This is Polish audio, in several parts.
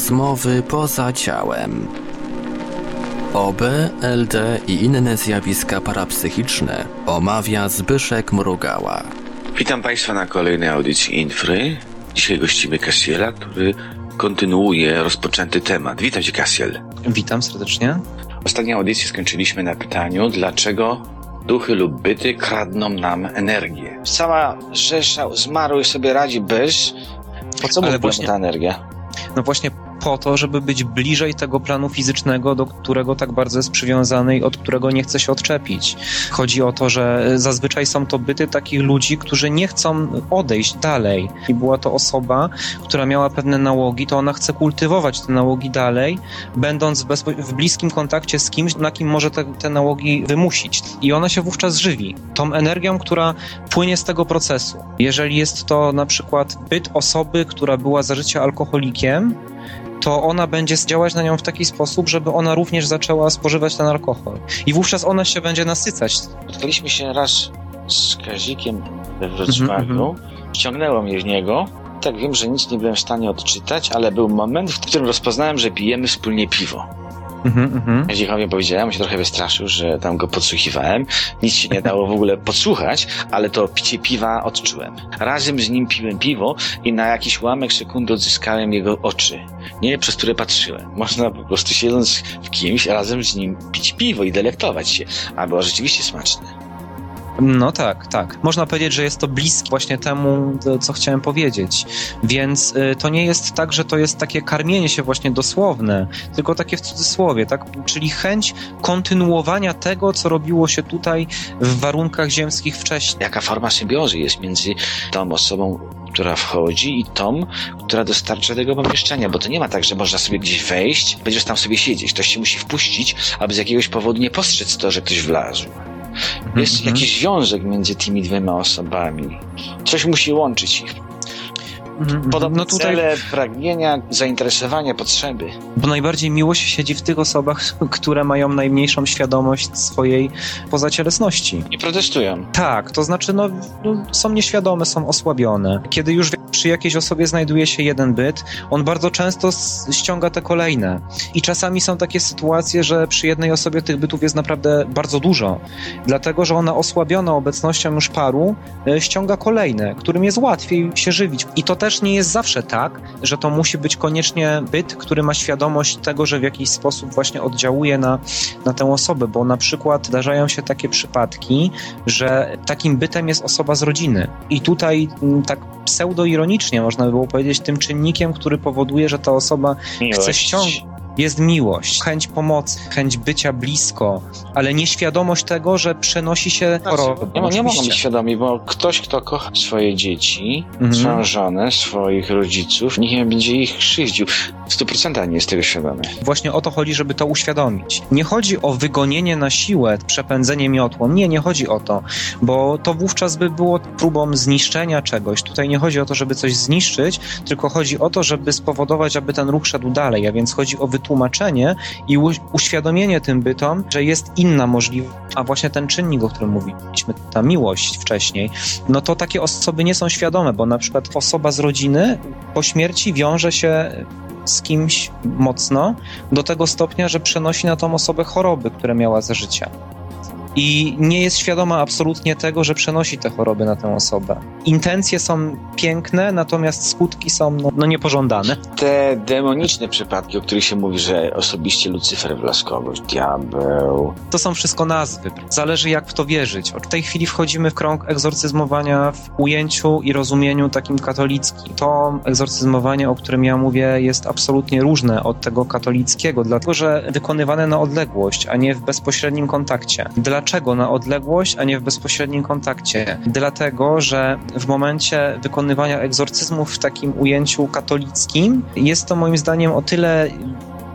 Rozmowy poza ciałem. OB, LD i inne zjawiska parapsychiczne omawia Zbyszek Mrugała. Witam Państwa na kolejnej audycji Infry. Dzisiaj gościmy Kasiela, który kontynuuje rozpoczęty temat. Witam Cię, Kasiel. Witam serdecznie. Ostatnią audycję skończyliśmy na pytaniu, dlaczego duchy lub byty kradną nam energię. Cała rzesza zmarłych sobie radzi bez... Po co mu właśnie- ta energia? No właśnie po to, żeby być bliżej tego planu fizycznego, do którego tak bardzo jest przywiązany i od którego nie chce się odczepić. Chodzi o to, że zazwyczaj są to byty takich ludzi, którzy nie chcą odejść dalej. I była to osoba, która miała pewne nałogi, to ona chce kultywować te nałogi dalej, będąc w, bezpo- w bliskim kontakcie z kimś, na kim może te, te nałogi wymusić. I ona się wówczas żywi tą energią, która płynie z tego procesu. Jeżeli jest to na przykład byt osoby, która była za życia alkoholikiem, to ona będzie działać na nią w taki sposób, żeby ona również zaczęła spożywać ten alkohol. I wówczas ona się będzie nasycać. Spotkaliśmy się raz z Kazikiem we Mhm, Wrocławiu. Ściągnęło mnie z niego. Tak wiem, że nic nie byłem w stanie odczytać, ale był moment, w którym rozpoznałem, że pijemy wspólnie piwo. Mhm, mhm. Kazikowi powiedziałem, on się trochę wystraszył, że tam go podsłuchiwałem. Nic się nie dało w ogóle podsłuchać, ale to picie piwa odczułem. Razem z nim piłem piwo i na jakiś ułamek sekundy odzyskałem jego oczy. Nie, przez które patrzyłem. Można po prostu siedząc w kimś, razem z nim pić piwo i delektować się. A było rzeczywiście smaczne. No tak, tak. Można powiedzieć, że jest to bliskie właśnie temu, to, co chciałem powiedzieć. Więc y, to nie jest tak, że to jest takie karmienie się właśnie dosłowne, tylko takie w cudzysłowie, tak? Czyli chęć kontynuowania tego, co robiło się tutaj w warunkach ziemskich wcześniej. Jaka forma symbiozy jest między tą osobą, która wchodzi i tą, która dostarcza tego pomieszczenia, bo to nie ma tak, że można sobie gdzieś wejść, będziesz tam sobie siedzieć. Ktoś się musi wpuścić, aby z jakiegoś powodu nie postrzec to, że ktoś wlazł. Jest Mhm. jakiś związek między tymi dwiema osobami. Coś musi łączyć ich. Mhm, Podobne No tutaj cele, pragnienia, zainteresowania, potrzeby. Bo najbardziej miłość siedzi w tych osobach, które mają najmniejszą świadomość swojej pozacielesności. Nie protestują. Tak, to znaczy no, no, są nieświadome, są osłabione. Kiedy już przy jakiejś osobie znajduje się jeden byt, on bardzo często ściąga te kolejne. I czasami są takie sytuacje, że przy jednej osobie tych bytów jest naprawdę bardzo dużo. Dlatego, że ona osłabiona obecnością już paru e, ściąga kolejne, którym jest łatwiej się żywić. I to też nie jest zawsze tak, że to musi być koniecznie byt, który ma świadomość tego, że w jakiś sposób właśnie oddziałuje na, na tę osobę, bo na przykład zdarzają się takie przypadki, że takim bytem jest osoba z rodziny. I tutaj m, tak pseudoironicznie można by było powiedzieć, tym czynnikiem, który powoduje, że ta osoba chce ściągnąć. Jest miłość, chęć pomocy, chęć bycia blisko, ale nieświadomość tego, że przenosi się chorobę. Znaczy, Nie, nie mogą być świadomi, bo ktoś, kto kocha swoje dzieci, Mhm. swoją żonę, swoich rodziców, nikt nie będzie ich krzywdził. W 100% nie jest tego świadomy. Właśnie o to chodzi, żeby to uświadomić. Nie chodzi o wygonienie na siłę, przepędzenie miotłą. Nie, nie chodzi o to, bo to wówczas by było próbą zniszczenia czegoś. Tutaj nie chodzi o to, żeby coś zniszczyć, tylko chodzi o to, żeby spowodować, aby ten ruch szedł dalej. A więc chodzi o wytłumaczenie i uświadomienie tym bytom, że jest inna możliwość. A właśnie ten czynnik, o którym mówiliśmy, ta miłość wcześniej, no to takie osoby nie są świadome, bo na przykład osoba z rodziny po śmierci wiąże się z kimś mocno do tego stopnia, że przenosi na tą osobę choroby, które miała za życia. I nie jest świadoma absolutnie tego, że przenosi te choroby na tę osobę. Intencje są piękne, natomiast skutki są no, no niepożądane. Te demoniczne przypadki, o których się mówi, że osobiście Lucyfer Blaskowość, diabeł. To są wszystko nazwy. Zależy jak w to wierzyć. W tej chwili wchodzimy w krąg egzorcyzmowania w ujęciu i rozumieniu takim katolickim. To egzorcyzmowanie, o którym ja mówię, jest absolutnie różne od tego katolickiego, dlatego że wykonywane na odległość, a nie w bezpośrednim kontakcie. Dlaczego na odległość, a nie w bezpośrednim kontakcie? Dlatego, że w momencie wykonywania egzorcyzmów w takim ujęciu katolickim jest to moim zdaniem o tyle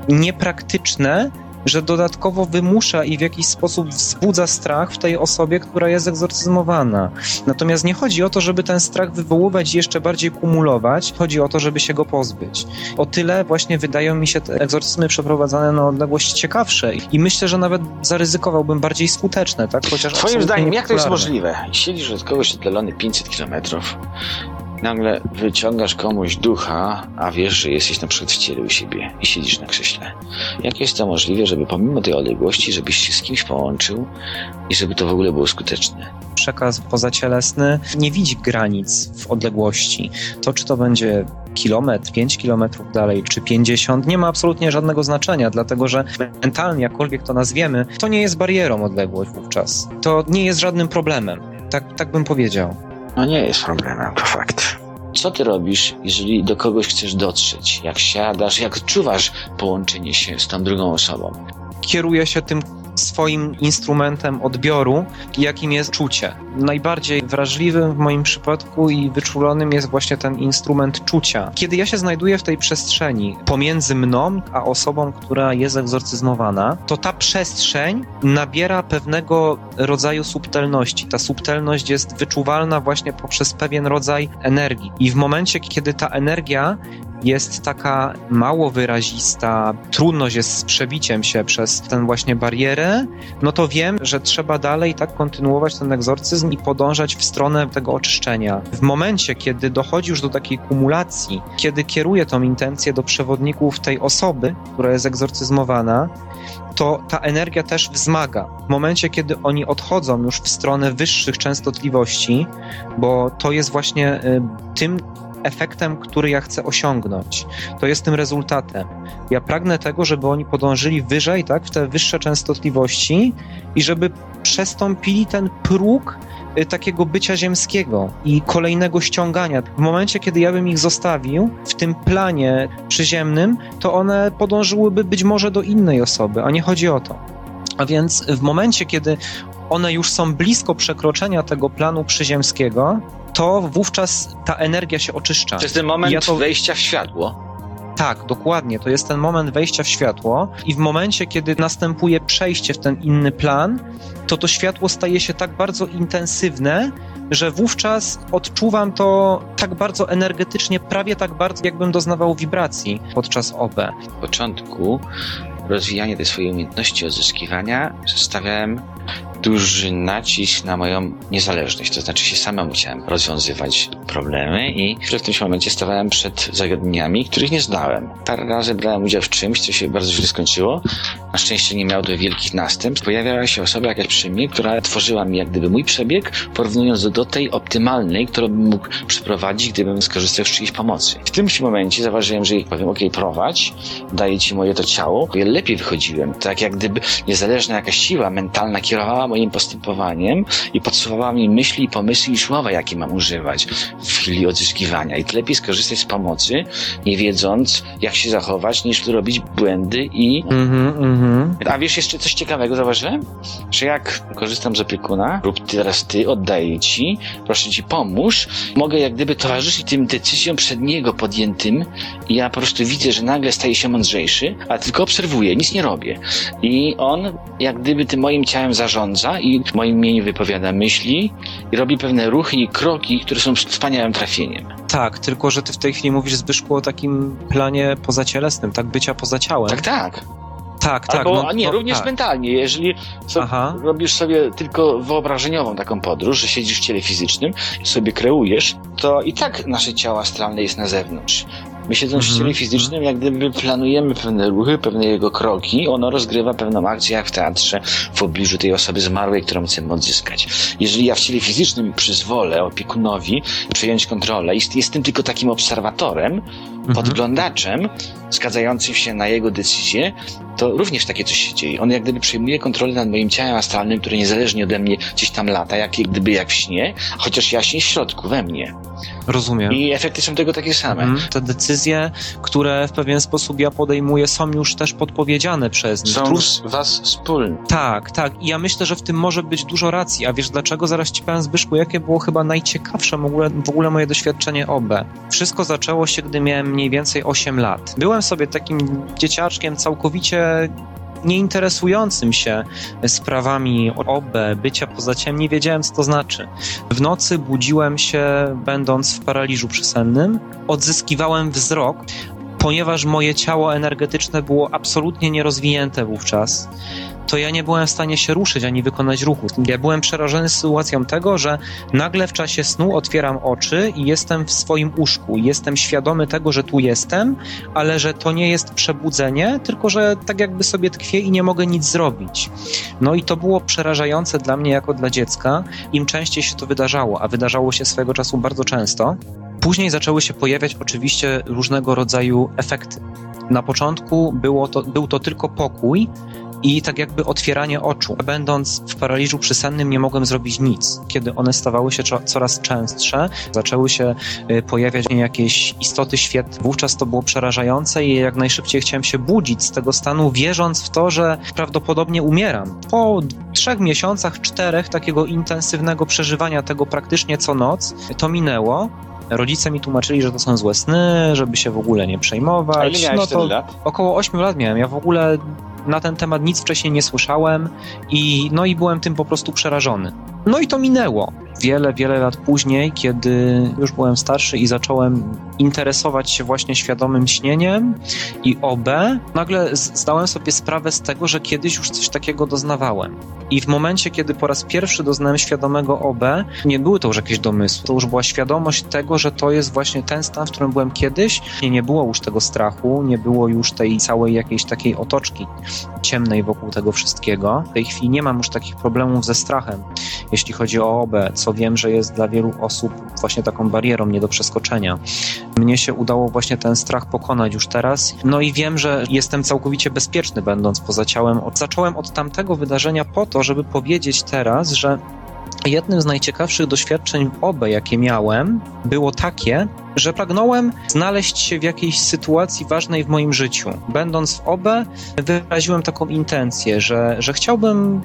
niepraktyczne, że dodatkowo wymusza i w jakiś sposób wzbudza strach w tej osobie, która jest egzorcyzmowana. Natomiast nie chodzi o to, żeby ten strach wywoływać i jeszcze bardziej kumulować, chodzi o to, żeby się go pozbyć. O tyle właśnie wydają mi się te egzorcyzmy przeprowadzane na odległość ciekawsze i myślę, że nawet zaryzykowałbym bardziej skuteczne, tak? Chociaż Twoim zdaniem, jak to jest możliwe? Siedzisz od kogoś oddalony 500 kilometrów, Nagle wyciągasz komuś ducha, a wiesz, że jesteś na przykład w ciele u siebie i siedzisz na krześle. Jak jest to możliwe, żeby pomimo tej odległości, żebyś się z kimś połączył i żeby to w ogóle było skuteczne? Przekaz pozacielesny nie widzi granic w odległości. To, czy to będzie kilometr, 5 kilometrów dalej, czy 50, nie ma absolutnie żadnego znaczenia, dlatego że mentalnie, jakkolwiek to nazwiemy, to nie jest barierą odległość wówczas. To nie jest żadnym problemem. Tak, tak bym powiedział. No nie jest problemem, to fakt. Co ty robisz, jeżeli do kogoś chcesz dotrzeć? Jak siadasz, jak odczuwasz połączenie się z tą drugą osobą? Kieruję się tym swoim instrumentem odbioru, jakim jest czucie. Najbardziej wrażliwym w moim przypadku i wyczulonym jest właśnie ten instrument czucia. Kiedy ja się znajduję w tej przestrzeni pomiędzy mną a osobą, która jest egzorcyzmowana, to ta przestrzeń nabiera pewnego rodzaju subtelności. Ta subtelność jest wyczuwalna właśnie poprzez pewien rodzaj energii. I w momencie, kiedy ta energia jest taka mało wyrazista, trudność jest z przebiciem się przez tę właśnie barierę, no to wiem, że trzeba dalej tak kontynuować ten egzorcyzm i podążać w stronę tego oczyszczenia. W momencie, kiedy dochodzi już do takiej kumulacji, kiedy kieruję tą intencję do przewodników tej osoby, która jest egzorcyzmowana, to ta energia też wzmaga. W momencie, kiedy oni odchodzą już w stronę wyższych częstotliwości, bo to jest właśnie y, tym efektem, który ja chcę osiągnąć. To jest tym rezultatem. Ja pragnę tego, żeby oni podążyli wyżej, tak, w te wyższe częstotliwości i żeby przestąpili ten próg y, takiego bycia ziemskiego i kolejnego ściągania. W momencie, kiedy ja bym ich zostawił w tym planie przyziemnym, to one podążyłyby być może do innej osoby, a nie chodzi o to. A więc w momencie, kiedy one już są blisko przekroczenia tego planu przyziemskiego, to wówczas ta energia się oczyszcza. To jest ten moment Ja to- wejścia w światło. Tak, dokładnie. To jest ten moment wejścia w światło, i w momencie, kiedy następuje przejście w ten inny plan, to to światło staje się tak bardzo intensywne, że wówczas odczuwam to tak bardzo energetycznie, prawie tak bardzo, jakbym doznawał wibracji podczas OB. W początku rozwijania tej swojej umiejętności odzyskiwania stawiałem duży nacisk na moją niezależność, to znaczy się samemu chciałem rozwiązywać problemy i w tym momencie stawałem przed zagadnieniami, których nie znałem. Parę razy brałem udział w czymś, co się bardzo źle skończyło. Na szczęście nie miało to wielkich następstw. Pojawiała się osoba jakaś przy mnie, która tworzyła mi jak gdyby mój przebieg, porównując do tej optymalnej, którą bym mógł przeprowadzić, gdybym skorzystał z czyjejś pomocy. W tym momencie zauważyłem, że jej powiem, ok, prowadź, daję ci moje to ciało, lepiej wychodziłem. Tak jak gdyby niezależna jakaś siła mentalna kierowała moim postępowaniem i podsuwała mi myśli i pomysły i słowa, jakie mam używać w chwili odzyskiwania. I lepiej skorzystać z pomocy, nie wiedząc, jak się zachować, niż robić błędy i Mhm, mhm. a wiesz jeszcze coś ciekawego zauważyłem? Że jak korzystam z opiekuna, lub teraz ty, oddaję ci, proszę ci pomóż, mogę jak gdyby towarzyszyć tym decyzjom przed niego podjętym i ja po prostu widzę, że nagle staje się mądrzejszy, a tylko obserwuję, nic nie robię. I on jak gdyby tym moim ciałem zarządza i w moim imieniu wypowiada myśli i robi pewne ruchy i kroki, które są wspaniałym trafieniem. Tak, tylko że ty w tej chwili mówisz Zbyszku o takim planie pozacielesnym, tak bycia poza ciałem. Tak, tak. tak, tak. Albo, no, a nie, no, również tak. mentalnie. Jeżeli so, robisz sobie tylko wyobrażeniową taką podróż, że siedzisz w ciele fizycznym i sobie kreujesz, to i tak nasze ciało astralne jest na zewnątrz. My siedząc w Mhm. ciele fizycznym, jak gdyby planujemy pewne ruchy, pewne jego kroki, ono rozgrywa pewną akcję jak w teatrze w pobliżu tej osoby zmarłej, którą chcemy odzyskać. Jeżeli ja w ciele fizycznym przyzwolę opiekunowi przejąć kontrolę i jestem tylko takim obserwatorem, Mhm. Podglądaczem, zgadzającym się na jego decyzję, to również takie coś się dzieje. On jak gdyby przejmuje kontrolę nad moim ciałem astralnym, które niezależnie ode mnie gdzieś tam lata, jak gdyby jak w śnie, chociaż jaśnie w środku, we mnie. Rozumiem. I efekty są tego takie same. Mhm. Te decyzje, które w pewien sposób ja podejmuję, są już też podpowiedziane przez nich. Są z was wspólne. Tak, tak. I ja myślę, że w tym może być dużo racji. A wiesz dlaczego? Zaraz ci powiem, Zbyszku, jakie było chyba najciekawsze w ogóle, w ogóle moje doświadczenie OB. Wszystko zaczęło się, gdy miałem mniej więcej 8 lat. Byłem sobie takim dzieciaczkiem całkowicie nieinteresującym się sprawami OB, bycia poza ciałem, nie wiedziałem, co to znaczy. W nocy budziłem się, będąc w paraliżu przysennym, odzyskiwałem wzrok, ponieważ moje ciało energetyczne było absolutnie nierozwinięte wówczas to ja nie byłem w stanie się ruszyć ani wykonać ruchu. Ja byłem przerażony sytuacją tego, że nagle w czasie snu otwieram oczy i jestem w swoim łóżku. Jestem świadomy tego, że tu jestem, ale że to nie jest przebudzenie, tylko że tak jakby sobie tkwię i nie mogę nic zrobić. No i to było przerażające dla mnie jako dla dziecka. Im częściej się to wydarzało, a wydarzało się swego czasu bardzo często, Później zaczęły się pojawiać oczywiście różnego rodzaju efekty. Na początku było to, był to tylko pokój, i tak jakby otwieranie oczu. Będąc w paraliżu przysennym nie mogłem zrobić nic. Kiedy one stawały się coraz częstsze, zaczęły się y, pojawiać jakieś istoty świetne. Wówczas to było przerażające i jak najszybciej chciałem się budzić z tego stanu, wierząc w to, że prawdopodobnie umieram. Po trzech miesiącach, czterech takiego intensywnego przeżywania tego praktycznie co noc, to minęło. Rodzice mi tłumaczyli, że to są złe sny, żeby się w ogóle nie przejmować. A ile miałeś no to lat? Około 8 lat miałem. Ja w ogóle na ten temat nic wcześniej nie słyszałem i no i byłem tym po prostu przerażony. No i to minęło. Wiele, wiele lat później, kiedy już byłem starszy i zacząłem interesować się właśnie świadomym śnieniem i OB, nagle zdałem sobie sprawę z tego, że kiedyś już coś takiego doznawałem. I w momencie, kiedy po raz pierwszy doznałem świadomego OB, nie były to już jakieś domysły. To już była świadomość tego, że to jest właśnie ten stan, w którym byłem kiedyś. Nie, nie było już tego strachu, nie było już tej całej jakiejś takiej otoczki ciemnej wokół tego wszystkiego. W tej chwili nie mam już takich problemów ze strachem, jeśli chodzi o OB, co wiem, że jest dla wielu osób właśnie taką barierą nie do przeskoczenia. Mnie się udało właśnie ten strach pokonać już teraz. No i wiem, że jestem całkowicie bezpieczny, będąc poza ciałem. Zacząłem od tamtego wydarzenia po to, żeby powiedzieć teraz, że Jednym z najciekawszych doświadczeń OBE, jakie miałem, było takie, że pragnąłem znaleźć się w jakiejś sytuacji ważnej w moim życiu. Będąc w OBE, wyraziłem taką intencję, że, że chciałbym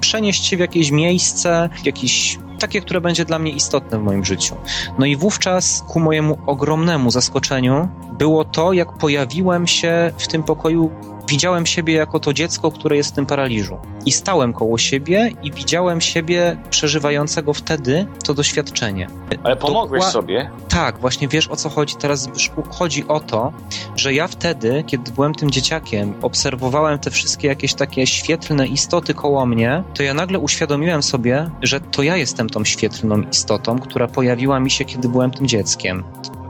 przenieść się w jakieś miejsce, w jakiś takie, które będzie dla mnie istotne w moim życiu. No i wówczas, ku mojemu ogromnemu zaskoczeniu, było to, jak pojawiłem się w tym pokoju widziałem siebie jako to dziecko, które jest w tym paraliżu. I stałem koło siebie i widziałem siebie przeżywającego wtedy to doświadczenie. Ale pomogłeś sobie? Tak, właśnie wiesz o co chodzi teraz, Zbyszku. Chodzi o to, że ja wtedy, kiedy byłem tym dzieciakiem, obserwowałem te wszystkie jakieś takie świetlne istoty koło mnie, to ja nagle uświadomiłem sobie, że to ja jestem tą świetlną istotą, która pojawiła mi się, kiedy byłem tym dzieckiem.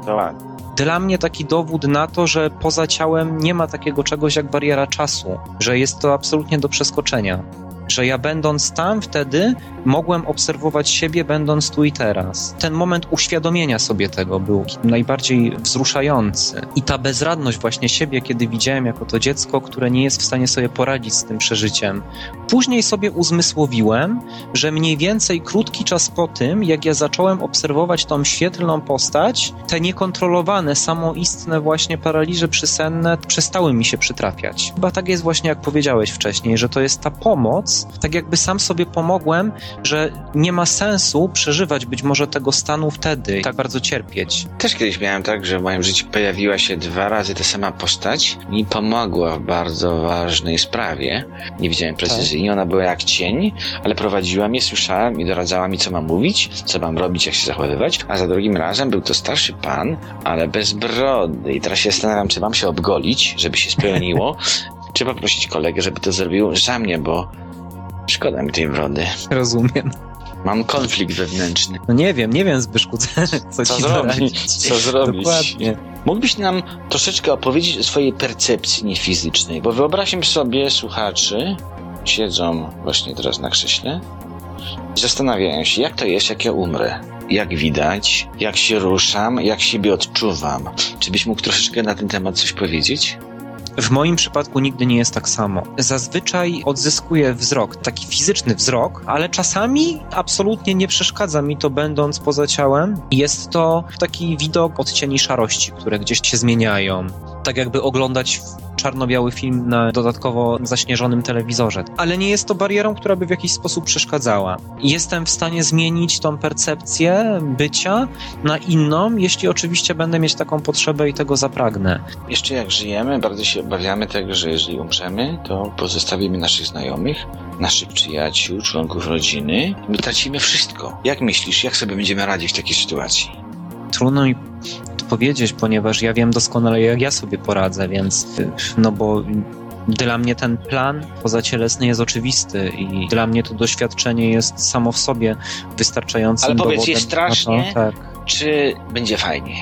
Ładnie dla mnie taki dowód na to, że poza ciałem nie ma takiego czegoś jak bariera czasu, że jest to absolutnie do przeskoczenia. Że ja będąc tam wtedy mogłem obserwować siebie, będąc tu i teraz. Ten moment uświadomienia sobie tego był najbardziej wzruszający. I ta bezradność właśnie siebie, kiedy widziałem jako to dziecko, które nie jest w stanie sobie poradzić z tym przeżyciem. Później sobie uzmysłowiłem, że mniej więcej krótki czas po tym, jak ja zacząłem obserwować tą świetlną postać, te niekontrolowane, samoistne właśnie paraliże przysenne przestały mi się przytrafiać. Chyba tak jest właśnie, jak powiedziałeś wcześniej, że to jest ta pomoc, tak jakby sam sobie pomogłem, że nie ma sensu przeżywać być może tego stanu wtedy, tak bardzo cierpieć. Też kiedyś miałem tak, że w moim życiu pojawiła się dwa razy ta sama postać. Mi pomogła w bardzo ważnej sprawie. Nie widziałem precyzyjnie, tak. ona była jak cień, ale prowadziła mnie, słyszałem i doradzała mi, co mam mówić, co mam robić, jak się zachowywać. A za drugim razem był to starszy pan, ale bez brody. I teraz się zastanawiam, czy mam się obgolić, żeby się spełniło, czy poprosić kolegę, żeby to zrobił za mnie, bo Szkoda mi tej wrody. Rozumiem. Mam konflikt wewnętrzny. No nie wiem, nie wiem Zbyszku, co, co ci zrobić. Co zrobić? Dokładnie. Mógłbyś nam troszeczkę opowiedzieć o swojej percepcji niefizycznej, bo wyobraźmy sobie słuchaczy, siedzą właśnie teraz na krześle i zastanawiają się, jak to jest, jak ja umrę. Jak widać, jak się ruszam, jak siebie odczuwam. Czy byś mógł troszeczkę na ten temat coś powiedzieć? W moim przypadku nigdy nie jest tak samo. Zazwyczaj odzyskuję wzrok, taki fizyczny wzrok, ale czasami absolutnie nie przeszkadza mi to, będąc poza ciałem. Jest to taki widok odcieni szarości, które gdzieś się zmieniają. Tak jakby oglądać czarno-biały film na dodatkowo zaśnieżonym telewizorze. Ale nie jest to barierą, która by w jakiś sposób przeszkadzała. Jestem w stanie zmienić tą percepcję bycia na inną, jeśli oczywiście będę mieć taką potrzebę i tego zapragnę. Jeszcze jak żyjemy, bardzo się obawiamy tego, że jeżeli umrzemy, to pozostawimy naszych znajomych, naszych przyjaciół, członków rodziny. My tracimy wszystko. Jak myślisz, jak sobie będziemy radzić w takiej sytuacji? Trudno mi powiedzieć, ponieważ ja wiem doskonale, jak ja sobie poradzę, więc no bo Dla mnie ten plan pozacielesny jest oczywisty i dla mnie to doświadczenie jest samo w sobie wystarczającym Ale powiedz, jest strasznie? to, tak. Czy będzie fajnie?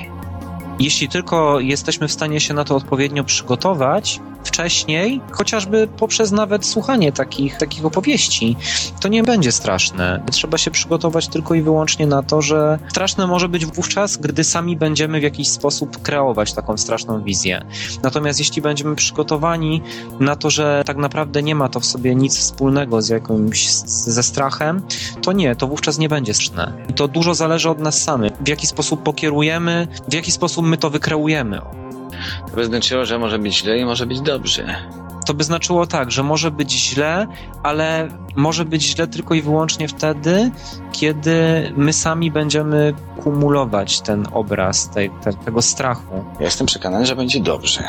Jeśli tylko jesteśmy w stanie się na to odpowiednio przygotować wcześniej, chociażby poprzez nawet słuchanie takich, takich opowieści, to nie będzie straszne. Trzeba się przygotować tylko i wyłącznie na to, że straszne może być wówczas, gdy sami będziemy w jakiś sposób kreować taką straszną wizję. Natomiast jeśli będziemy przygotowani na to, że tak naprawdę nie ma to w sobie nic wspólnego z jakimś ze strachem, to nie, to wówczas nie będzie straszne. I to dużo zależy od nas samych. W jaki sposób pokierujemy, w jaki sposób my to wykreujemy. To by znaczyło, że może być źle i może być dobrze. To by znaczyło tak, że może być źle, ale może być źle tylko i wyłącznie wtedy, kiedy my sami będziemy kumulować ten obraz tej, te, tego strachu. Ja jestem przekonany, że będzie dobrze.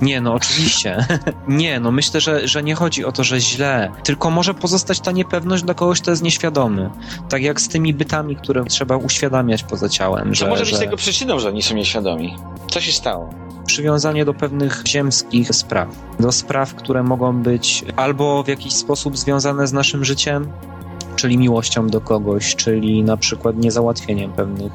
Nie, no oczywiście. nie, no myślę, że, że nie chodzi o to, że źle, tylko może pozostać ta niepewność dla kogoś, kto jest nieświadomy. Tak jak z tymi bytami, które trzeba uświadamiać poza ciałem. Co że, może być że... tego przyczyną, że oni są nieświadomi? Co się stało? Przywiązanie do pewnych ziemskich spraw, do spraw, które mogą być albo w jakiś sposób związane z naszym życiem, czyli miłością do kogoś, czyli na przykład niezałatwieniem pewnych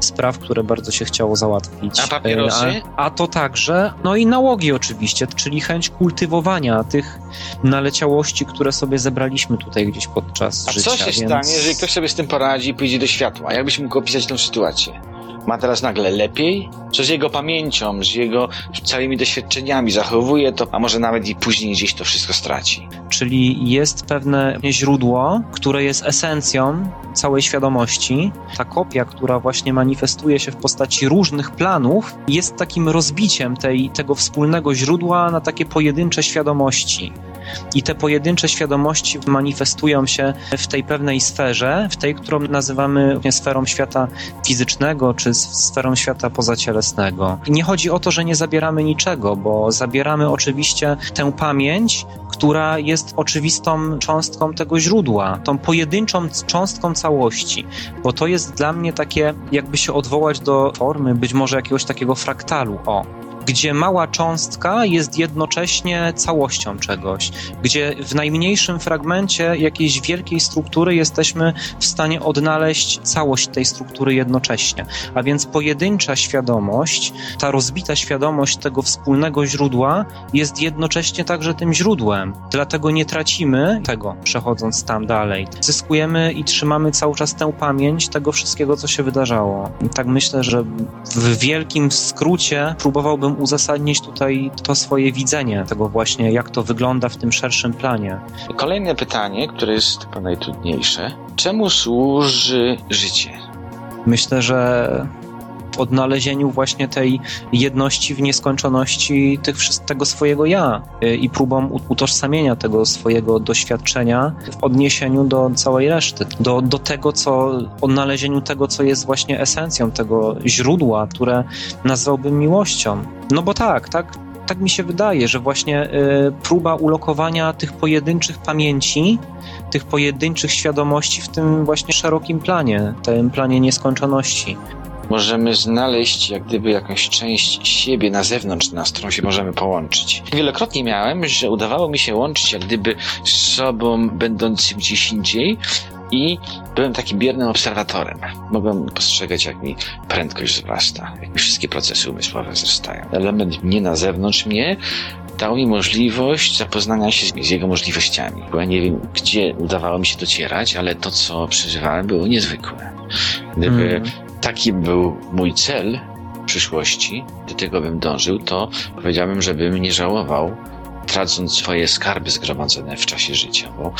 spraw, które bardzo się chciało załatwić. A papierosy? A, a to także, no i nałogi oczywiście, czyli chęć kultywowania tych naleciałości, które sobie zebraliśmy tutaj gdzieś podczas A życia. co się więc... stanie, jeżeli ktoś sobie z tym poradzi i pójdzie do światła? Jakbyś mógł opisać tę sytuację? Ma teraz nagle lepiej? Co z jego pamięcią, z jego całymi doświadczeniami? Zachowuje to, a może nawet i później gdzieś to wszystko straci? Czyli jest pewne źródło, które jest esencją całej świadomości. Ta kopia, która właśnie manifestuje się w postaci różnych planów, jest takim rozbiciem tej, tego wspólnego źródła na takie pojedyncze świadomości. I te pojedyncze świadomości manifestują się w tej pewnej sferze, w tej, którą nazywamy sferą świata fizycznego, czy sferą świata pozacielesnego. Nie chodzi o to, że nie zabieramy niczego, bo zabieramy oczywiście tę pamięć, która jest oczywistą cząstką tego źródła, tą pojedynczą cząstką całości, bo to jest dla mnie takie, jakby się odwołać do formy być może jakiegoś takiego fraktalu. O, gdzie mała cząstka jest jednocześnie całością czegoś, gdzie w najmniejszym fragmencie jakiejś wielkiej struktury jesteśmy w stanie odnaleźć całość tej struktury jednocześnie. A więc pojedyncza świadomość, ta rozbita świadomość tego wspólnego źródła jest jednocześnie także tym źródłem. Dlatego nie tracimy tego, przechodząc tam dalej. Zyskujemy i trzymamy cały czas tę pamięć tego wszystkiego, co się wydarzało. Tak myślę, że w wielkim skrócie próbowałbym uzasadnić tutaj to swoje widzenie tego właśnie, jak to wygląda w tym szerszym planie. Kolejne pytanie, które jest chyba najtrudniejsze. Czemu służy życie? Myślę, że odnalezieniu właśnie tej jedności w nieskończoności tych, tego swojego ja y, i próbą utożsamienia tego swojego doświadczenia w odniesieniu do całej reszty, do, do tego, co, odnalezieniu tego, co jest właśnie esencją tego źródła, które nazwałbym miłością. No bo tak, tak, tak mi się wydaje, że właśnie y, próba ulokowania tych pojedynczych pamięci, tych pojedynczych świadomości w tym właśnie szerokim planie, tym planie nieskończoności możemy znaleźć jak gdyby jakąś część siebie na zewnątrz nas, którą się możemy połączyć. Wielokrotnie miałem, że udawało mi się łączyć jak gdyby z sobą będącym gdzieś indziej i byłem takim biernym obserwatorem. Mogłem postrzegać, jak mi prędkość wzrasta, jak mi wszystkie procesy umysłowe wzrastają. Element mnie na zewnątrz mnie dał mi możliwość zapoznania się z jego możliwościami. Bo ja nie wiem, gdzie udawało mi się docierać, ale to, co przeżywałem, było niezwykłe. Gdyby hmm taki był mój cel w przyszłości, do tego bym dążył, to powiedziałbym, żebym nie żałował, tracąc swoje skarby zgromadzone w czasie życia, bo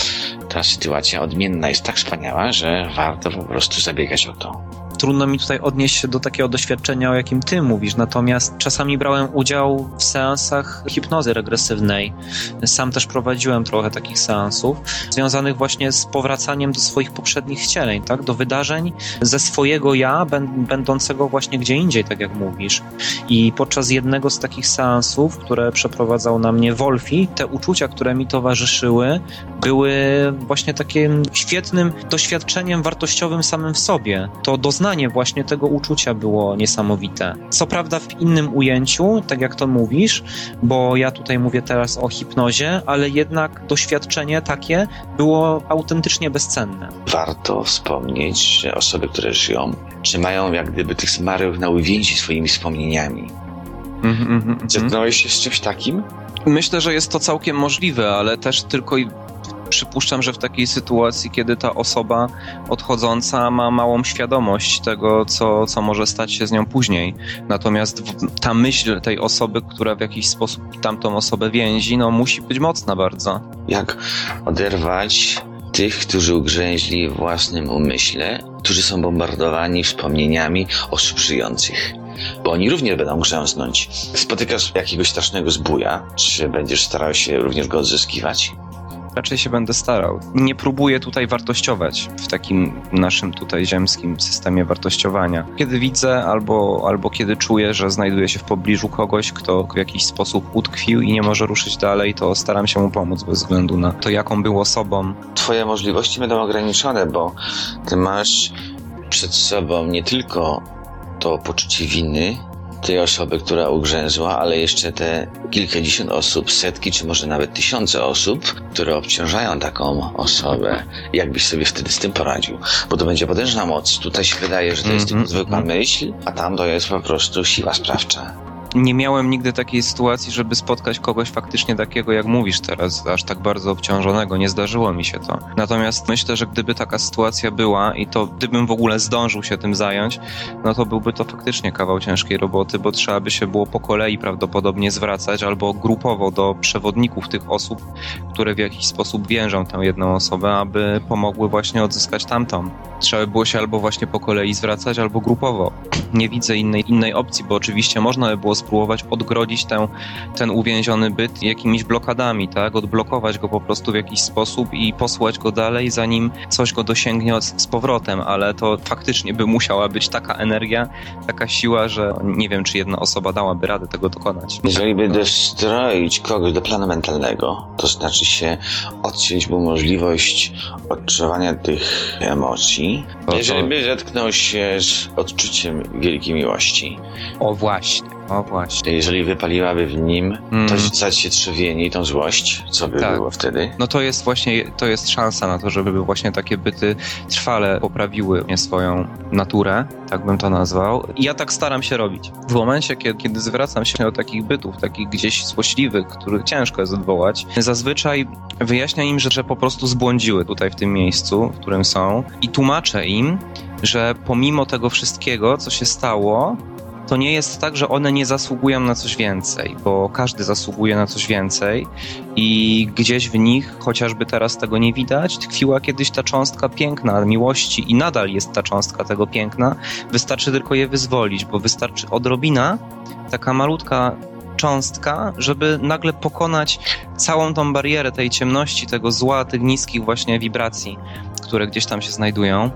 ta sytuacja odmienna jest tak wspaniała, że warto po prostu zabiegać o to trudno mi tutaj odnieść się do takiego doświadczenia, o jakim ty mówisz. Natomiast czasami brałem udział w seansach hipnozy regresywnej. Sam też prowadziłem trochę takich seansów, związanych właśnie z powracaniem do swoich poprzednich wcieleń, tak? do wydarzeń ze swojego ja, będącego właśnie gdzie indziej, tak jak mówisz. I podczas jednego z takich seansów, które przeprowadzał na mnie Wolfi, te uczucia, które mi towarzyszyły, były właśnie takim świetnym doświadczeniem wartościowym samym w sobie. To doznanie przeżwanie właśnie tego uczucia było niesamowite. Co prawda w innym ujęciu, tak jak to mówisz, bo ja tutaj mówię teraz o hipnozie, ale jednak doświadczenie takie było autentycznie bezcenne. Warto wspomnieć, że osoby, które żyją, trzymają jak gdyby tych zmarłych na uwięzi swoimi wspomnieniami. Mhm, mhm, mhm. Zetknąłeś się z czymś takim? Myślę, że jest to całkiem możliwe, ale też tylko i przypuszczam, że w takiej sytuacji, kiedy ta osoba odchodząca ma małą świadomość tego, co, co może stać się z nią później. Natomiast ta myśl tej osoby, która w jakiś sposób tamtą osobę więzi, no musi być mocna bardzo. Jak oderwać tych, którzy ugrzęźli w własnym umyśle, którzy są bombardowani wspomnieniami osób żyjących? Bo oni również będą grzęznąć. Spotykasz jakiegoś strasznego zbója, czy będziesz starał się również go odzyskiwać? Raczej się będę starał. Nie próbuję tutaj wartościować w takim naszym tutaj ziemskim systemie wartościowania. Kiedy widzę albo, albo kiedy czuję, że znajduję się w pobliżu kogoś, kto w jakiś sposób utkwił i nie może ruszyć dalej, to staram się mu pomóc bez względu na to, jaką był osobą. Twoje możliwości będą ograniczone, bo ty masz przed sobą nie tylko to poczucie winy tej osoby, która ugrzęzła, ale jeszcze te kilkadziesiąt osób, setki, czy może nawet tysiące osób, które obciążają taką osobę. Jak byś sobie wtedy z tym poradził? Bo to będzie potężna moc. Tutaj się wydaje, że to jest Mhm, tylko zwykła mhm. myśl, a tam to jest po prostu siła sprawcza. Nie miałem nigdy takiej sytuacji, żeby spotkać kogoś faktycznie takiego, jak mówisz teraz, aż tak bardzo obciążonego. Nie zdarzyło mi się to. Natomiast myślę, że gdyby taka sytuacja była i to gdybym w ogóle zdążył się tym zająć, no to byłby to faktycznie kawał ciężkiej roboty, bo trzeba by się było po kolei prawdopodobnie zwracać albo grupowo do przewodników tych osób, które w jakiś sposób więżą tę jedną osobę, aby pomogły właśnie odzyskać tamtą. Trzeba by było się albo właśnie po kolei zwracać, albo grupowo. Nie widzę innej, innej opcji, bo oczywiście można by było spróbować odgrodzić tę, ten uwięziony byt jakimiś blokadami, tak? Odblokować go po prostu w jakiś sposób i posłać go dalej, zanim coś go dosięgnie od- z powrotem, ale to faktycznie by musiała być taka energia, taka siła, że nie wiem, czy jedna osoba dałaby radę tego dokonać. Jeżeli by dostroić kogoś do planu mentalnego, to znaczy się odciąć mu możliwość odczuwania tych emocji. Jeżeli by zetknął się z odczuciem wielkiej miłości, O właśnie, o właśnie. jeżeli wypaliłaby w nim Mm. to zacietrzewienie i tą złość, co by Tak. było wtedy? No to jest właśnie, to jest szansa na to, żeby właśnie takie byty trwale poprawiły swoją naturę, tak bym to nazwał. I ja tak staram się robić. W momencie, kiedy, kiedy zwracam się do takich bytów, takich gdzieś złośliwych, których ciężko jest odwołać, zazwyczaj wyjaśniam im, że, że po prostu zbłądziły tutaj w tym miejscu, w którym są i tłumaczę im, że pomimo tego wszystkiego, co się stało, to nie jest tak, że one nie zasługują na coś więcej, bo każdy zasługuje na coś więcej i gdzieś w nich, chociażby teraz tego nie widać, tkwiła kiedyś ta cząstka piękna miłości i nadal jest ta cząstka tego piękna. Wystarczy tylko je wyzwolić, bo wystarczy odrobina, taka malutka cząstka, żeby nagle pokonać całą tą barierę tej ciemności, tego zła, tych niskich właśnie wibracji, które gdzieś tam się znajdują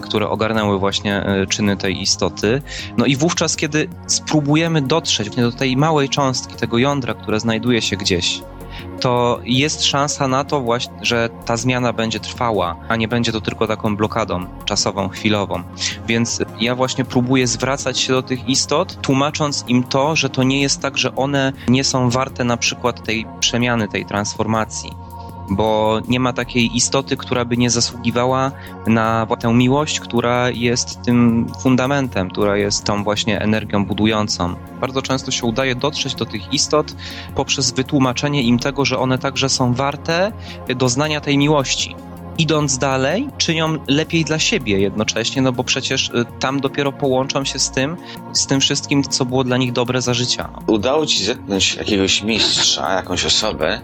które ogarnęły właśnie e, czyny tej istoty. No i wówczas, kiedy spróbujemy dotrzeć do tej małej cząstki, tego jądra, które znajduje się gdzieś, to jest szansa na to właśnie, że ta zmiana będzie trwała, a nie będzie to tylko taką blokadą czasową, chwilową. Więc ja właśnie próbuję zwracać się do tych istot, tłumacząc im to, że to nie jest tak, że one nie są warte na przykład tej przemiany, tej transformacji. Bo nie ma takiej istoty, która by nie zasługiwała na tę miłość, która jest tym fundamentem, która jest tą właśnie energią budującą. Bardzo często się udaje dotrzeć do tych istot poprzez wytłumaczenie im tego, że one także są warte doznania tej miłości. Idąc dalej, czynią lepiej dla siebie jednocześnie, no bo przecież y, tam dopiero połączą się z tym, z tym wszystkim, co było dla nich dobre za życia. Udało ci zetknąć jakiegoś mistrza, jakąś osobę,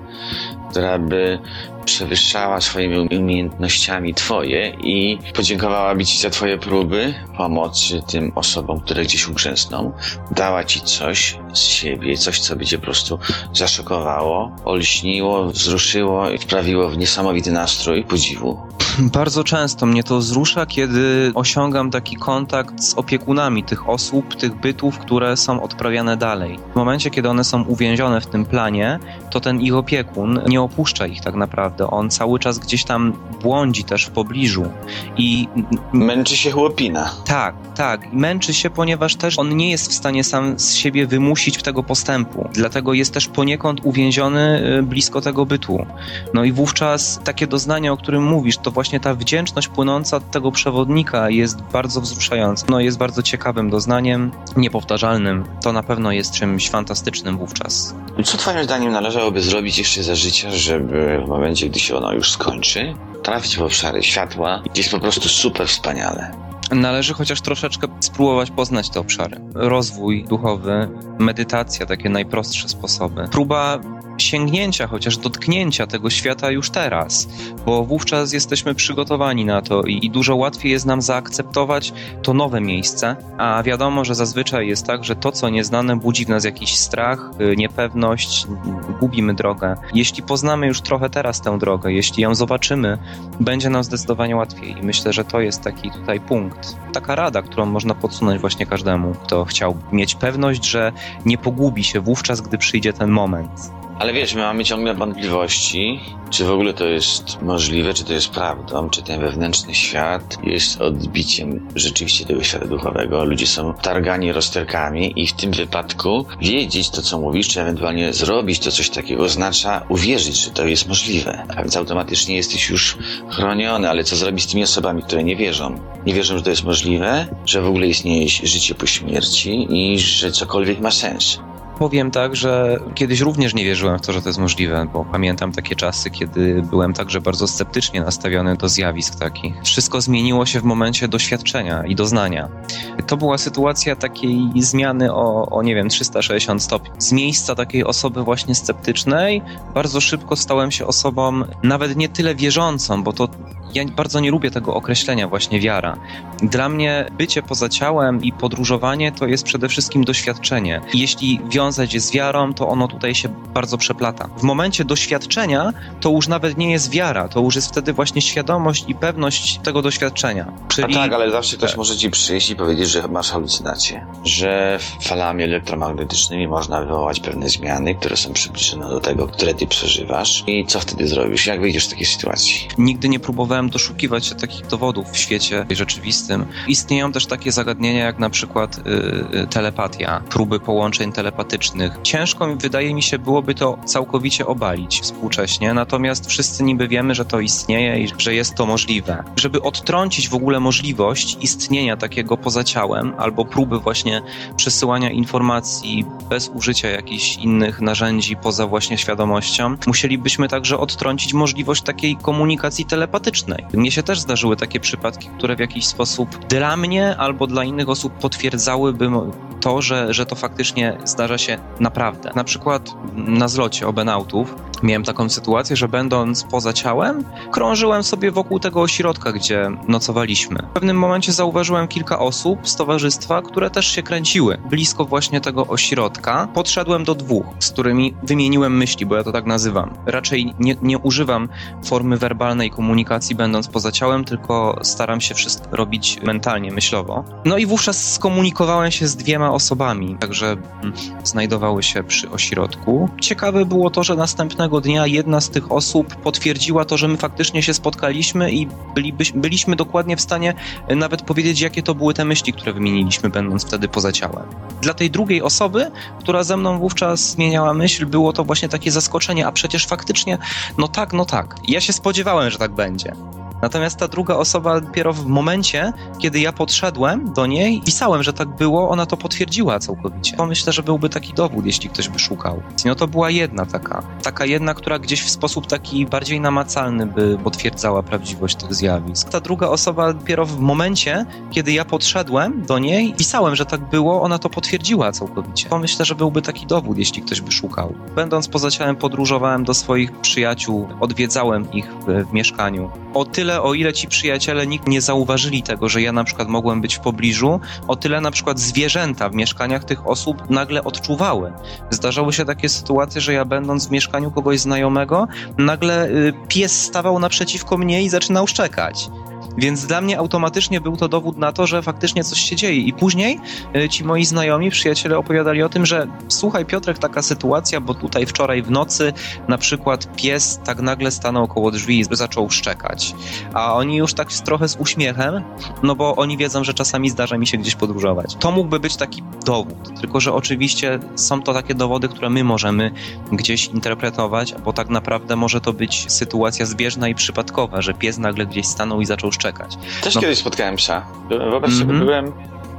która by przewyższała swoimi umiejętnościami twoje i podziękowałaby ci za twoje próby pomocy tym osobom, które gdzieś ugrzęzną. Dała ci coś z siebie, coś, co by cię po prostu zaszokowało, olśniło, wzruszyło i wprawiło w niesamowity nastrój podziwu. Bardzo często mnie to wzrusza, kiedy osiągam taki kontakt z opiekunami tych osób, tych bytów, które są odprawiane dalej. W momencie, kiedy one są uwięzione w tym planie, to ten ich opiekun nie opuszcza ich tak naprawdę. On cały czas gdzieś tam błądzi też w pobliżu i Męczy się chłopina. tak, tak. Męczy się, ponieważ też on nie jest w stanie sam z siebie wymusić tego postępu. Dlatego jest też poniekąd uwięziony y, blisko tego bytu. No i wówczas takie doznanie, o którym mówisz, to właśnie ta wdzięczność płynąca od tego przewodnika jest bardzo wzruszająca. No jest bardzo ciekawym doznaniem, niepowtarzalnym. To na pewno jest czymś fantastycznym wówczas. Co twoim zdaniem należałoby zrobić jeszcze za życia, żeby w momencie, gdy się ono już skończy, trafić w obszary światła, jest po prostu super wspaniale? Należy chociaż troszeczkę spróbować poznać te obszary. Rozwój duchowy, medytacja, takie najprostsze sposoby. Próba sięgnięcia, chociaż dotknięcia tego świata już teraz, bo wówczas jesteśmy przygotowani na to i, i dużo łatwiej jest nam zaakceptować to nowe miejsce, a wiadomo, że zazwyczaj jest tak, że to, co nieznane, budzi w nas jakiś strach, y, niepewność, gubimy drogę. Jeśli poznamy już trochę teraz tę drogę, jeśli ją zobaczymy, będzie nam zdecydowanie łatwiej i myślę, że to jest taki tutaj punkt, taka rada, którą można podsunąć właśnie każdemu, kto chciał mieć pewność, że nie pogubi się wówczas, gdy przyjdzie ten moment. Ale wiesz, my mamy ciągle wątpliwości, czy w ogóle to jest możliwe, czy to jest prawdą, czy ten wewnętrzny świat jest odbiciem rzeczywiście tego świata duchowego. Ludzie są targani rozterkami i w tym wypadku wiedzieć to, co mówisz, czy ewentualnie zrobić to coś takiego, oznacza uwierzyć, że to jest możliwe. A więc automatycznie jesteś już chroniony, ale co zrobić z tymi osobami, które nie wierzą? Nie wierzą, że to jest możliwe, że w ogóle istnieje życie po śmierci i że cokolwiek ma sens. Powiem tak, że kiedyś również nie wierzyłem w to, że to jest możliwe, bo pamiętam takie czasy, kiedy byłem także bardzo sceptycznie nastawiony do zjawisk takich. Wszystko zmieniło się w momencie doświadczenia i doznania. To była sytuacja takiej zmiany o, o nie wiem, 360 stopni. Z miejsca takiej osoby właśnie sceptycznej bardzo szybko stałem się osobą nawet nie tyle wierzącą, bo to ja bardzo nie lubię tego określenia właśnie wiara. Dla mnie bycie poza ciałem i podróżowanie to jest przede wszystkim doświadczenie. Jeśli wiązać z wiarą, to ono tutaj się bardzo przeplata. W momencie doświadczenia to już nawet nie jest wiara, to już jest wtedy właśnie świadomość i pewność tego doświadczenia. Czyli... A tak, ale zawsze ktoś może ci przyjść i powiedzieć, że masz halucynację. Że falami elektromagnetycznymi można wywołać pewne zmiany, które są przybliżone do tego, które ty przeżywasz. I co wtedy zrobisz? Jak wyjdziesz z takiej sytuacji? Nigdy nie próbowałem doszukiwać się takich dowodów w świecie rzeczywistym. Istnieją też takie zagadnienia jak na przykład yy, telepatia, próby połączeń telepatycznych. Ciężko mi wydaje mi się byłoby to całkowicie obalić współcześnie, natomiast wszyscy niby wiemy, że to istnieje i że jest to możliwe. Żeby odtrącić w ogóle możliwość istnienia takiego poza ciałem albo próby właśnie przesyłania informacji bez użycia jakichś innych narzędzi poza właśnie świadomością, musielibyśmy także odtrącić możliwość takiej komunikacji telepatycznej. Mnie się też zdarzyły takie przypadki, które w jakiś sposób dla mnie albo dla innych osób potwierdzałyby to, że, że to faktycznie zdarza się naprawdę. Na przykład na zlocie obenautów miałem taką sytuację, że będąc poza ciałem, krążyłem sobie wokół tego ośrodka, gdzie nocowaliśmy. W pewnym momencie zauważyłem kilka osób z towarzystwa, które też się kręciły blisko właśnie tego ośrodka. Podszedłem do dwóch, z którymi wymieniłem myśli, bo ja to tak nazywam. Raczej nie, nie używam formy werbalnej komunikacji, będąc poza ciałem, tylko staram się wszystko robić mentalnie, myślowo. No i wówczas skomunikowałem się z dwiema osobami, także znajdowały się przy ośrodku. Ciekawe było to, że następnego dnia jedna z tych osób potwierdziła to, że my faktycznie się spotkaliśmy i bylibyś, byliśmy dokładnie w stanie nawet powiedzieć, jakie to były te myśli, które wymieniliśmy, będąc wtedy poza ciałem. Dla tej drugiej osoby, która ze mną wówczas zmieniała myśl, było to właśnie takie zaskoczenie, a przecież faktycznie, no tak, no tak. Ja się spodziewałem, że tak będzie. Natomiast ta druga osoba dopiero w momencie, kiedy ja podszedłem do niej, pisałem, że tak było, ona to potwierdziła całkowicie. To myślę, że byłby taki dowód, jeśli ktoś by szukał. No to była jedna taka. Taka jedna, która gdzieś w sposób taki bardziej namacalny by potwierdzała prawdziwość tych zjawisk. Ta druga osoba dopiero w momencie, kiedy ja podszedłem do niej, pisałem, że tak było, ona to potwierdziła całkowicie. To myślę, że byłby taki dowód, jeśli ktoś by szukał. Będąc poza ciałem, podróżowałem do swoich przyjaciół, odwiedzałem ich w, w mieszkaniu. O tyle tyle, o ile ci przyjaciele nikt nie zauważyli tego, że ja na przykład mogłem być w pobliżu, o tyle na przykład zwierzęta w mieszkaniach tych osób nagle odczuwały. Zdarzały się takie sytuacje, że ja będąc w mieszkaniu kogoś znajomego, nagle y, pies stawał naprzeciwko mnie i zaczynał szczekać. Więc dla mnie automatycznie był to dowód na to, że faktycznie coś się dzieje. I później y, ci moi znajomi, przyjaciele opowiadali o tym, że słuchaj Piotrek, taka sytuacja, bo tutaj wczoraj w nocy na przykład pies tak nagle stanął koło drzwi i zaczął szczekać. A oni już tak trochę z uśmiechem, no bo oni wiedzą, że czasami zdarza mi się gdzieś podróżować. To mógłby być taki dowód, tylko że oczywiście są to takie dowody, które my możemy gdzieś interpretować, bo tak naprawdę może to być sytuacja zbieżna i przypadkowa, że pies nagle gdzieś stanął i zaczął szczekać czekać. Też no. kiedyś spotkałem psa. Wyobraź mm -hmm. byłem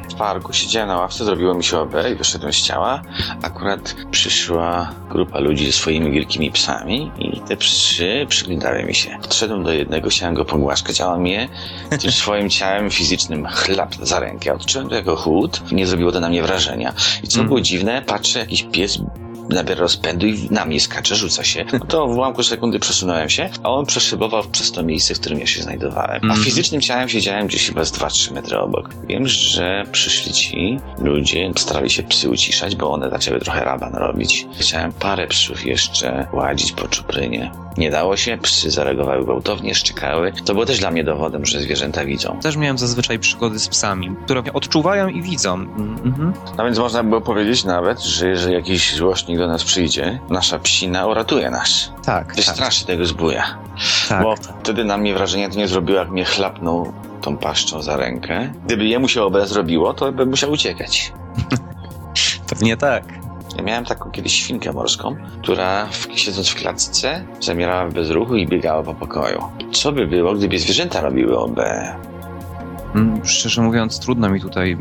w parku, siedziałem na ławce, zrobiło mi się OB i wyszedłem z ciała. Akurat przyszła grupa ludzi ze swoimi wielkimi psami i te psy przyglądały mi się. Podszedłem do jednego, chciałem go pogłaskać, a on mnie tym swoim ciałem fizycznym chlap za rękę. Odczułem to jako chłód, nie zrobiło to na mnie wrażenia. I co mm. było dziwne, patrzę, jakiś pies nabiera rozpędu i na mnie skacze, rzuca się. No to w ułamku sekundy przesunąłem się, a on przeszybował przez to miejsce, w którym ja się znajdowałem. A mhm. fizycznym ciałem siedziałem gdzieś chyba z 2-3 metry obok. Wiem, że przyszli ci ludzie, starali się psy uciszać, bo one zaczęły trochę raban robić. Chciałem parę psów jeszcze ładzić po czuprynie. Nie dało się, psy zareagowały gwałtownie, szczekały. To było też dla mnie dowodem, że zwierzęta widzą. Też miałem zazwyczaj przygody z psami, które odczuwają i widzą. Mhm. No więc można było powiedzieć nawet, że jeżeli jakiś złośnik do nas przyjdzie, nasza psina uratuje nas. Tak. Wystraszy tak. tego zbója. Tak. Bo wtedy na mnie wrażenie to nie zrobiło, jak mnie chlapnął tą paszczą za rękę. Gdyby jemu się obraz zrobiło, to by musiał uciekać. Pewnie tak. Ja miałem taką kiedyś świnkę morską, która siedząc w klatce zamierała w bezruchu i biegała po pokoju. Co by było, gdyby zwierzęta robiły OB? Hmm, szczerze mówiąc, trudno mi tutaj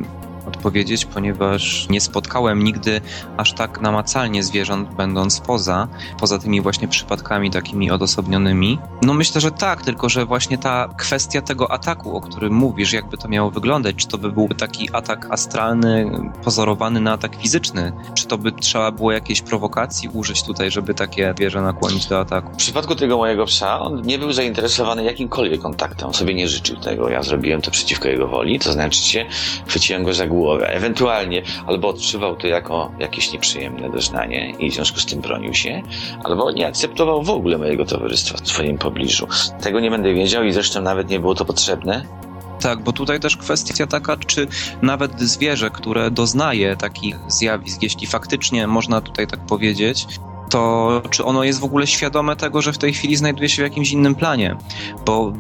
odpowiedzieć, ponieważ nie spotkałem nigdy aż tak namacalnie zwierząt, będąc poza, poza tymi właśnie przypadkami takimi odosobnionymi. No myślę, że tak, tylko że właśnie ta kwestia tego ataku, o którym mówisz, jakby to miało wyglądać, czy to by był taki atak astralny, pozorowany na atak fizyczny, czy to by trzeba było jakiejś prowokacji użyć tutaj, żeby takie wieże nakłonić do ataku. W przypadku tego mojego psa, on nie był zainteresowany jakimkolwiek kontaktem, on sobie nie życzył tego. Ja zrobiłem to przeciwko jego woli, to znaczy się, chwyciłem go za głowę. Ewentualnie albo odczuwał to jako jakieś nieprzyjemne doznanie i w związku z tym bronił się, albo nie akceptował w ogóle mojego towarzystwa w swoim pobliżu. Tego nie będę wiedział i zresztą nawet nie było to potrzebne. Tak, bo tutaj też kwestia taka, czy nawet zwierzę, które doznaje takich zjawisk, jeśli faktycznie można tutaj tak powiedzieć, to czy ono jest w ogóle świadome tego, że w tej chwili znajduje się w jakimś innym planie? Bo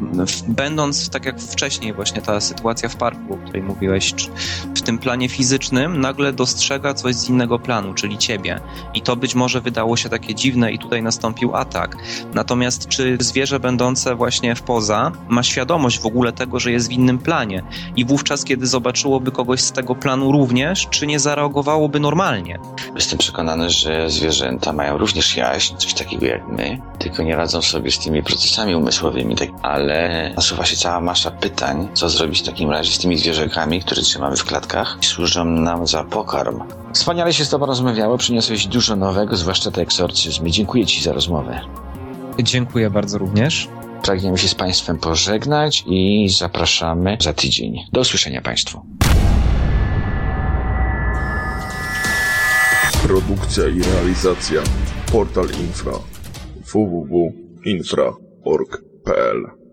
będąc, tak jak wcześniej, właśnie ta sytuacja w parku, o której mówiłeś, w tym planie fizycznym, nagle dostrzega coś z innego planu, czyli ciebie. I to być może wydało się takie dziwne i tutaj nastąpił atak. Natomiast czy zwierzę będące właśnie w poza ma świadomość w ogóle tego, że jest w innym planie? I wówczas, kiedy zobaczyłoby kogoś z tego planu również, czy nie zareagowałoby normalnie? Jestem przekonany, że zwierzęta mają również jaźń, coś takiego jak my, tylko nie radzą sobie z tymi procesami umysłowymi, tak, ale nasuwa się cała masza pytań, co zrobić w takim razie z tymi zwierzękami, które trzymamy w klatkach i służą nam za pokarm. Wspaniale się z Tobą rozmawiało, przyniosłeś dużo nowego, zwłaszcza te eksorcyzmy. Dziękuję Ci za rozmowę. Dziękuję bardzo również. Pragniemy się z Państwem pożegnać i zapraszamy za tydzień. Do usłyszenia Państwu. Produkcja i realizacja Portal Infra www.infra.org.pl